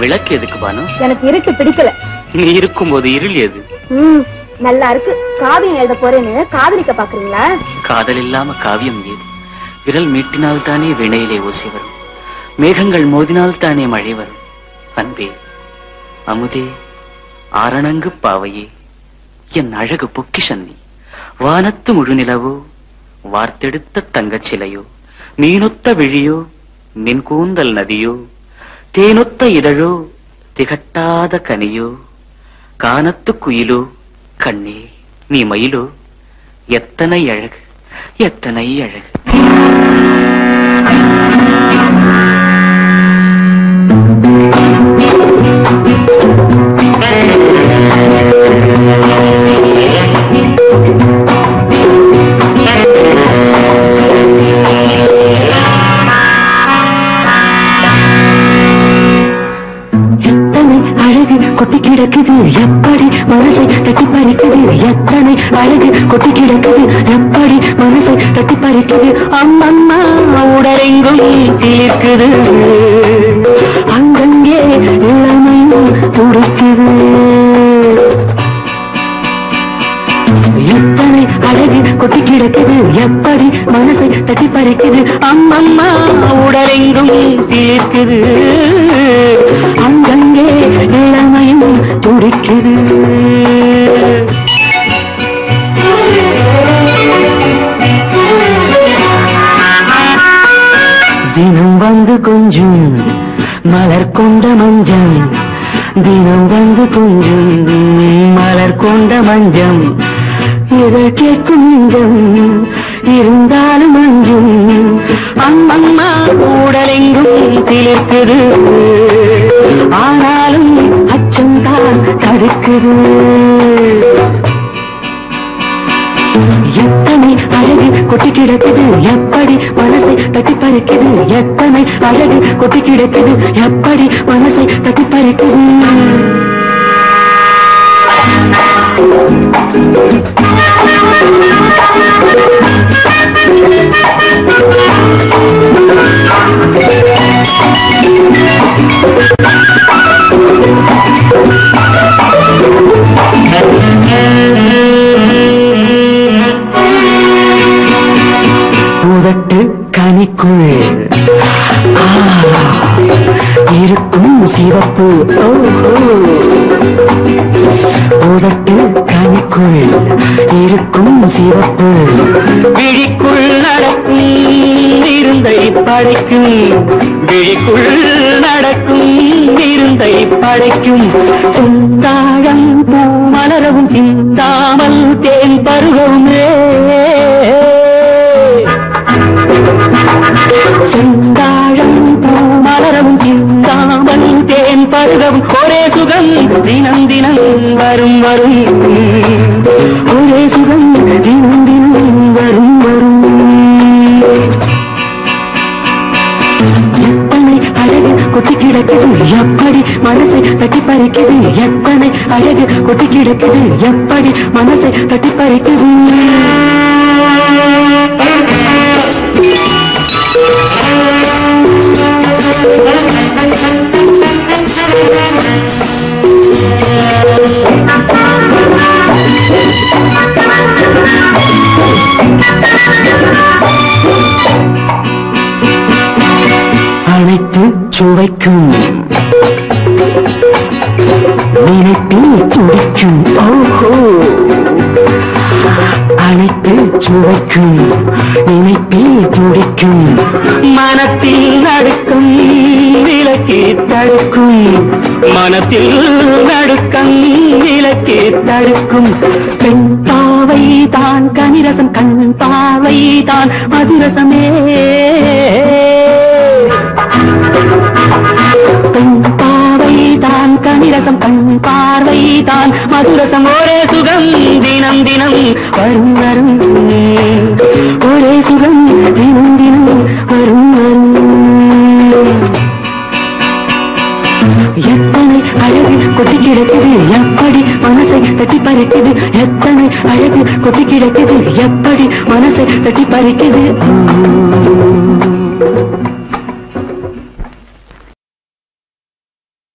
விளக்கு எதுக்கு பானு? எனக்கு இருட்டு பிடிக்கல. நீ இருக்கும்போது இருள் எது? நல்லா இருக்கு. காவியம் எழுத போறேன்னு காதலிக்க பாக்குறீங்களா? காதல் இல்லாம காவியம் ஏது விரல் மீட்டினால் தானே வினையிலே ஓசி வரும். மேகங்கள் மோதினால் தானே மழை வரும். அன்பே அமுதே ஆரணங்கு பாவையே. என் அழகு பொக்கிஷன் நீ. வானத்து முழுநிலவோ வார்த்தெடுத்த தங்கச் சிலையோ மீனொத்த விழியோ நின் கூந்தல் நதியோ தேனொத்த இதழோ திகட்டாத கனியோ கானத்து குயிலோ கண்ணே நீ மயிலோ எத்தனை அழகு எத்தனை அழகு. எப்படி மனசை தட்டி பறிக்குது எத்தனை அழகு கொட்டி கிடக்குது? எப்படி மனசை தட்டி பறிக்குது அம்மம்மா உடலெங்கும் கிழக்குது அங்கங்கே இளமையும் துடிக்குது. எத்தனை அழகு கொட்டி கிடக்குது? எப்படி மனசை தட்டி பறிக்குது அம்மம்மா உடலெங்கும் சீர்க்குது அங்கங்கே இளமையும் துடிக்குது. தினம் வந்து கொஞ்சம் மலர் கொண்ட மஞ்சம். தினம் வந்து கொஞ்சம் மலர் கொண்ட மஞ்சம். இதழ் கேட்கும் நெஞ்சம் இருந்தாலும் அஞ்சும். அம்மம்மா உடலெங்கும் சிலிர்க்குது. ஆனாலும் கிடக்குது எப்படி மனசை தட்டி பறிக்குது? எத்தனை அழகு கொட்டி கிடக்குது எப்படி மனசை தட்டி பறிக்குது? போட்டு கனிக்குள் இருக்கும் சிவப்பு. ஓஹோ. உதட்டு கனிக்குள் இருக்கும் சிவப்பு. விழிக்குள் நடக்கும் இருந்தை படைக்கும். விழிக்குள் நடக்கும் இருந்தை படைக்கும். சுந்தாழம் பூ மலரவும் சிந்தாமல் தேன் பருகவும் செந்தாழம் சுகம் தினம் தினம் வரும் வரும். ஒரே சுகம் தினம் தினம் வரும் வரும். எத்தனை அழகு கொட்டி கிடக்குது எப்படி மனசை தட்டி பறிக்குது? எத்தனை அழகு கொட்டி கிடக்குது எப்படி மனசை தட்டி பறிக்குது? சுவைக்கும் நினைப்பில் துடிக்கும். ஓஹோ. அனைத்து சுவைக்கும் நினைப்பே துடிக்கும். மனத்தில் நடுக்கும் விளக்கே தடுக்கும். மனத்தில் நடுக்கம் விளக்கே தடுக்கும். பெண் பாவை தான் கனிரசம் கண் பாவை தான் மதுரசமே. தான் கண் பார்வை தான் மதுரசம் ஒரே சுகம் தினம் தினம் வரும் வரும் ஒரே சுகம் தினம் தினம் வரும் வரும் எத்தனை அழகு கொட்டி கிடக்குது எப்படி மனசை தட்டி பறிக்குது? எத்தனை அழகு கொட்டி கிடக்குது எப்படி மனசை தட்டி பறிக்குது?